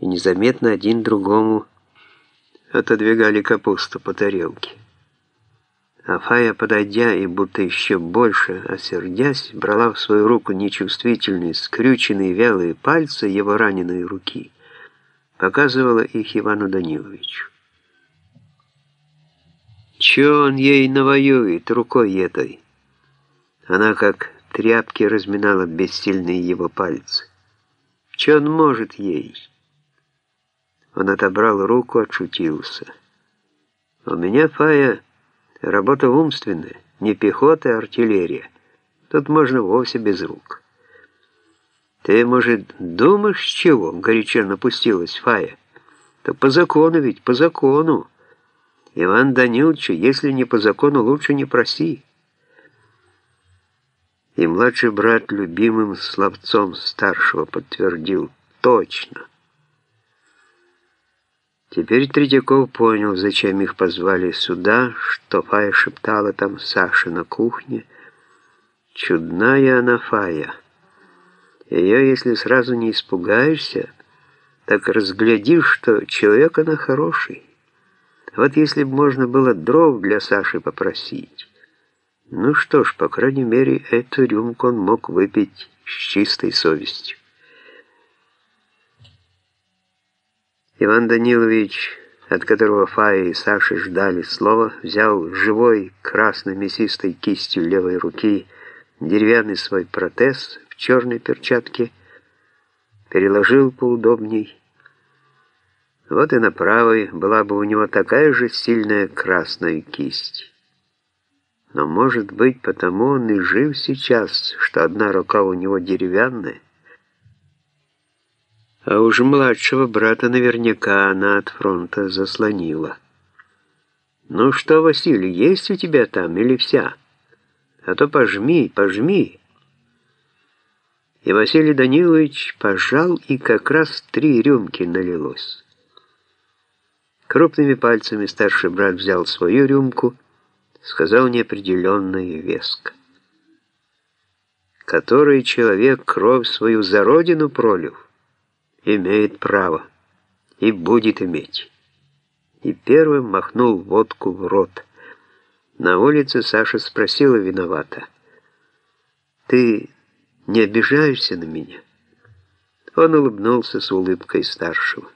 и незаметно один другому отодвигали капусту по тарелке. А Фая, подойдя и будто еще больше осердясь, брала в свою руку нечувствительные, скрюченные вялые пальцы его раненой руки, показывала их Ивану Даниловичу. Че он ей навоюет рукой этой? Она как тряпки разминала бессильные его пальцы. Че он может ей? Он отобрал руку, отшутился. У меня, Фая, работа умственная, не пехота, а артиллерия. Тут можно вовсе без рук. Ты, может, думаешь, чего? Горячо напустилась Фая. То по закону ведь, по закону. Иван Даниловичу, если не по закону, лучше не проси. И младший брат любимым словцом старшего подтвердил точно. Теперь Третьяков понял, зачем их позвали сюда, что Фая шептала там Саше на кухне. Чудная она Фая. Ее, если сразу не испугаешься, так разглядишь, что человек она хороший. Вот если бы можно было дров для Саши попросить. Ну что ж, по крайней мере, эту рюмку он мог выпить с чистой совестью. Иван Данилович, от которого Фая и Саша ждали слова, взял живой красной мясистой кистью левой руки деревянный свой протез в черной перчатке, переложил поудобней. Вот и на правой была бы у него такая же сильная красная кисть. Но, может быть, потому он и жив сейчас, что одна рука у него деревянная, а уж младшего брата наверняка она от фронта заслонила. «Ну что, Василий, есть у тебя там или вся? А то пожми, пожми». И Василий Данилович пожал, и как раз три рюмки налилось. Крупными пальцами старший брат взял свою рюмку, сказал неопределенно и веско. «Который человек кровь свою за родину пролив, имеет право и будет иметь. И первым махнул водку в рот. На улице Саша спросила виновата. «Ты не обижаешься на меня?» Он улыбнулся с улыбкой старшего.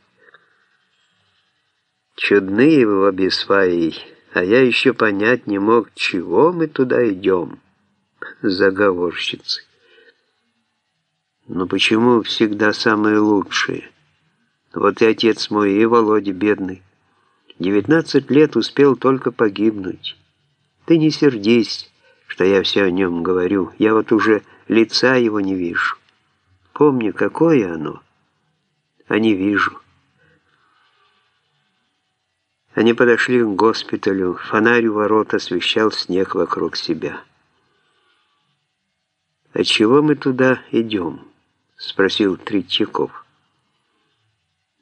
«Чудные вы обе сваи, а я еще понять не мог, чего мы туда идем, заговорщицы». Но почему всегда самые лучшие? Вот и отец мой, и Володя бедный. 19 лет успел только погибнуть. Ты не сердись, что я все о нем говорю. Я вот уже лица его не вижу. Помню, какое оно, а не вижу. Они подошли к госпиталю. Фонарь у ворот освещал снег вокруг себя. «А чего мы туда идем?» — спросил Третьяков.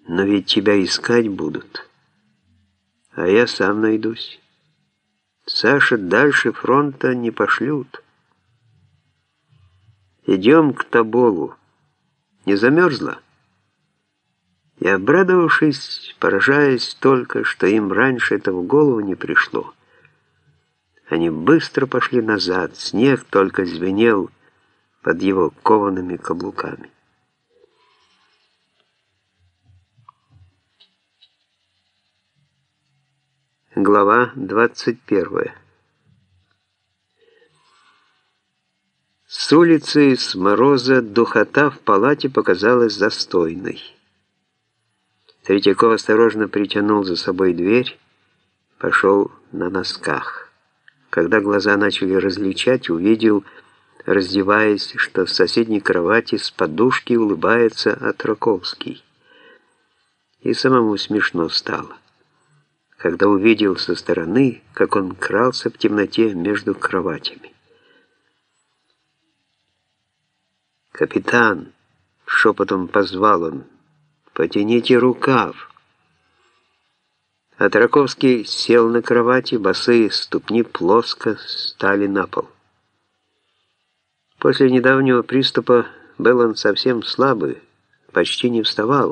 «Но ведь тебя искать будут, а я сам найдусь. Саша дальше фронта не пошлют. Идем к Тоболу. Не замерзла?» И обрадовавшись, поражаясь только, что им раньше это в голову не пришло, они быстро пошли назад, снег только звенел, под его коваными каблуками. Глава 21 С улицы, с мороза, духота в палате показалась застойной. Третьяков осторожно притянул за собой дверь, пошел на носках. Когда глаза начали различать, увидел, раздеваясь, что в соседней кровати с подушки улыбается Отроковский. И самому смешно стало, когда увидел со стороны, как он крался в темноте между кроватями. «Капитан!» — шепотом позвал он. «Потяните рукав!» А Траковский сел на кровати, босые ступни плоско стали на пол. После недавнего приступа был он совсем слабый, почти не вставал.